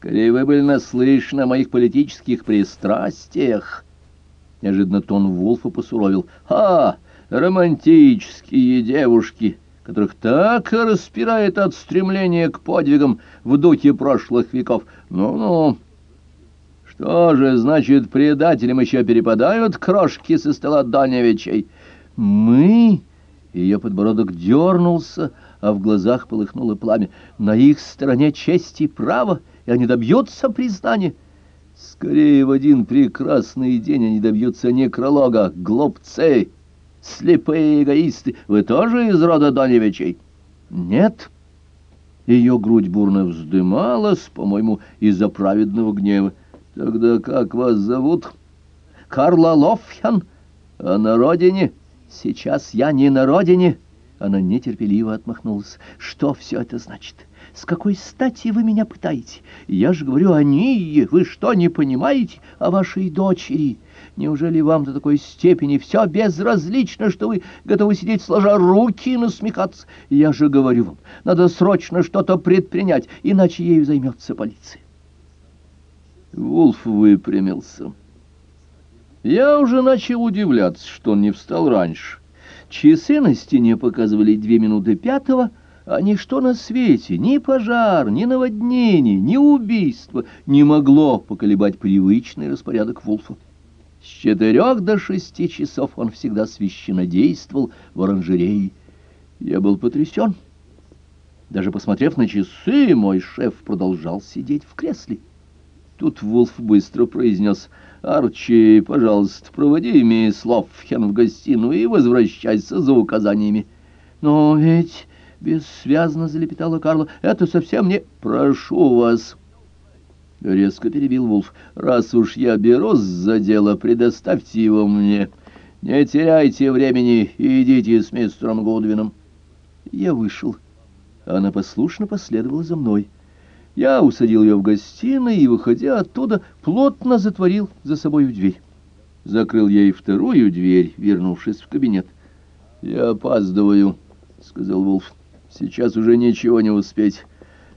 Скорее, вы были наслышаны о моих политических пристрастиях. Неожиданно тон Вулфа посуровил. «А, романтические девушки, которых так распирает от стремления к подвигам в духе прошлых веков. Ну-ну, что же, значит, предателям еще перепадают крошки со стола Даневичей? Мы...» Ее подбородок дернулся, а в глазах полыхнуло пламя. «На их стороне честь и право, они добьются признания». Скорее в один прекрасный день они добьются некролога, глупцы, слепые эгоисты. Вы тоже из рода Доневичей? Нет. Ее грудь бурно вздымалась, по-моему, из-за праведного гнева. Тогда как вас зовут? Карла Лофьян. А на родине? Сейчас я не на родине. Она нетерпеливо отмахнулась. Что все это значит? — с какой стати вы меня пытаете? Я же говорю о Нии. Вы что, не понимаете о вашей дочери? Неужели вам до такой степени все безразлично, что вы готовы сидеть сложа руки и насмехаться? Я же говорю вам, надо срочно что-то предпринять, иначе ею займется полиция. Вулф выпрямился. Я уже начал удивляться, что он не встал раньше. Часы на стене показывали две минуты пятого, а ничто на свете, ни пожар, ни наводнение, ни убийство не могло поколебать привычный распорядок Вулфа. С четырех до шести часов он всегда священно действовал в оранжерее. Я был потрясен. Даже посмотрев на часы, мой шеф продолжал сидеть в кресле. Тут Вулф быстро произнес «Арчи, пожалуйста, проводи мисс Лофхен в гостиную и возвращайся за указаниями». «Но ведь...» — бессвязно залепетала Карла. — Это совсем не... — Прошу вас... — резко перебил Вулф. — Раз уж я берусь за дело, предоставьте его мне. Не теряйте времени и идите с мистером Гудвином. Я вышел. Она послушно последовала за мной. Я усадил ее в гостиной и, выходя оттуда, плотно затворил за собой дверь. Закрыл ей вторую дверь, вернувшись в кабинет. — Я опаздываю, — сказал Вулф. Сейчас уже ничего не успеть.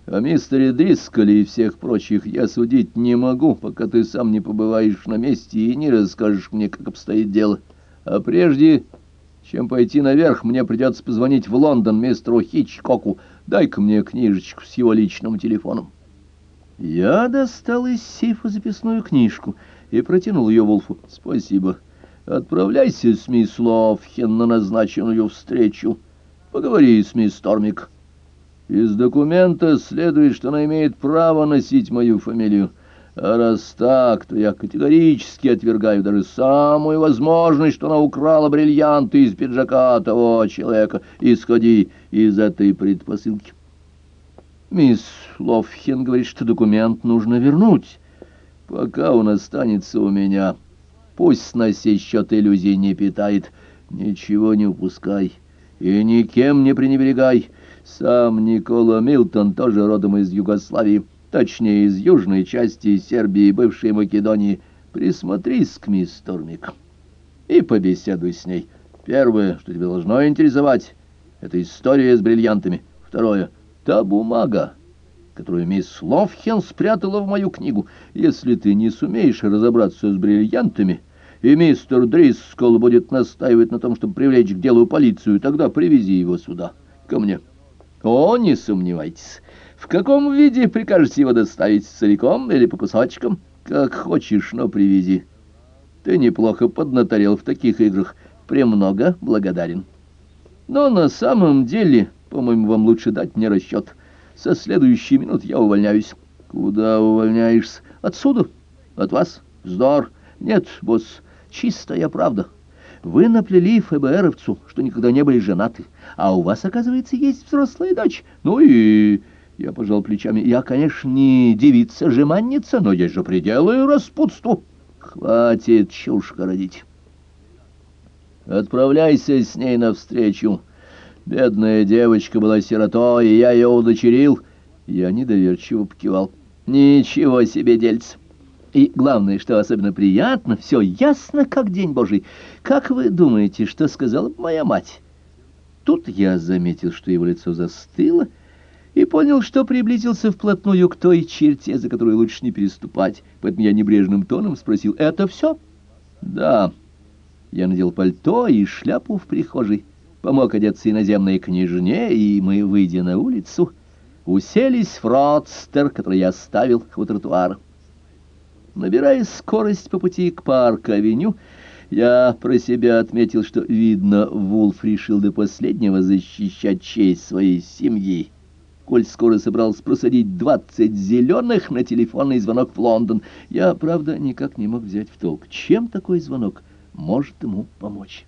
О мистере Дрисколе и всех прочих я судить не могу, пока ты сам не побываешь на месте и не расскажешь мне, как обстоит дело. А прежде, чем пойти наверх, мне придется позвонить в Лондон мистеру Хичкоку. Дай-ка мне книжечку с его личным телефоном. Я достал из сейфа записную книжку и протянул ее Волфу. Спасибо. Отправляйся с мисс Ловхен на назначенную встречу. Поговори с мисс Тормик. Из документа следует, что она имеет право носить мою фамилию. А раз так, то я категорически отвергаю даже самую возможность, что она украла бриллианты из пиджака того человека. Исходи из этой предпосылки. Мисс Лофхен говорит, что документ нужно вернуть, пока он останется у меня. Пусть на сей счет иллюзий не питает. Ничего не упускай и никем не пренебрегай. Сам Никола Милтон тоже родом из Югославии, точнее, из южной части Сербии, бывшей Македонии. Присмотрись к мисс Тормик и побеседуй с ней. Первое, что тебя должно интересовать, это история с бриллиантами. Второе — та бумага, которую мисс Ловхен спрятала в мою книгу. Если ты не сумеешь разобраться с бриллиантами и мистер Дрискол будет настаивать на том, чтобы привлечь к делу полицию, тогда привези его сюда, ко мне. О, не сомневайтесь. В каком виде прикажете его доставить, целиком или по кусочкам? Как хочешь, но привези. Ты неплохо поднаторел в таких играх. Премного благодарен. Но на самом деле, по-моему, вам лучше дать мне расчет. Со следующей минут я увольняюсь. Куда увольняешься? Отсюда? От вас? Вздор. Нет, босс, Чистая правда. Вы наплели ФБРовцу, что никогда не были женаты, а у вас, оказывается, есть взрослая дочь. Ну и... Я пожал плечами. Я, конечно, не девица-жеманница, но есть же пределы распутству. Хватит чушь городить. Отправляйся с ней навстречу. Бедная девочка была сиротой, и я ее удочерил. Я недоверчиво покивал. Ничего себе, дельце. И главное, что особенно приятно, все ясно, как день Божий. Как вы думаете, что сказала моя мать? Тут я заметил, что его лицо застыло, и понял, что приблизился вплотную к той черте, за которую лучше не переступать. Поэтому я небрежным тоном спросил, «Это все?» «Да». Я надел пальто и шляпу в прихожей, помог одеться иноземной княжне, и мы, выйдя на улицу, уселись в родстер, который я оставил у тротуара. Набирая скорость по пути к парк-авеню, я про себя отметил, что, видно, Вулф решил до последнего защищать честь своей семьи. Коль скоро собрался просадить двадцать зеленых на телефонный звонок в Лондон, я, правда, никак не мог взять в толк, чем такой звонок может ему помочь.